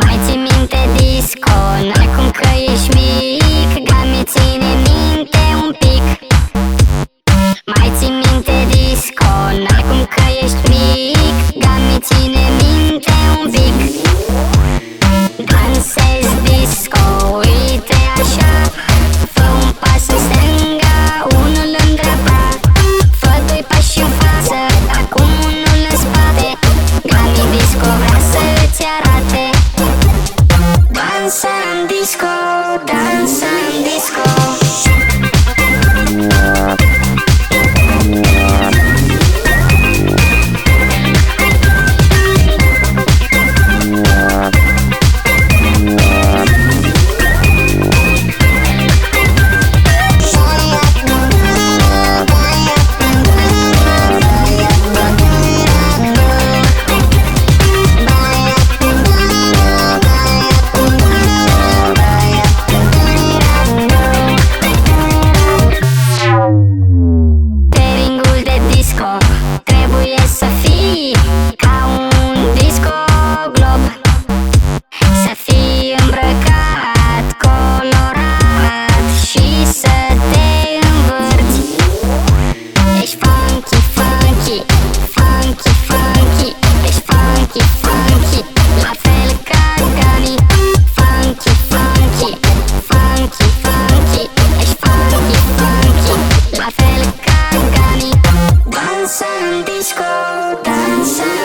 Mai ții minte disco dancer inside.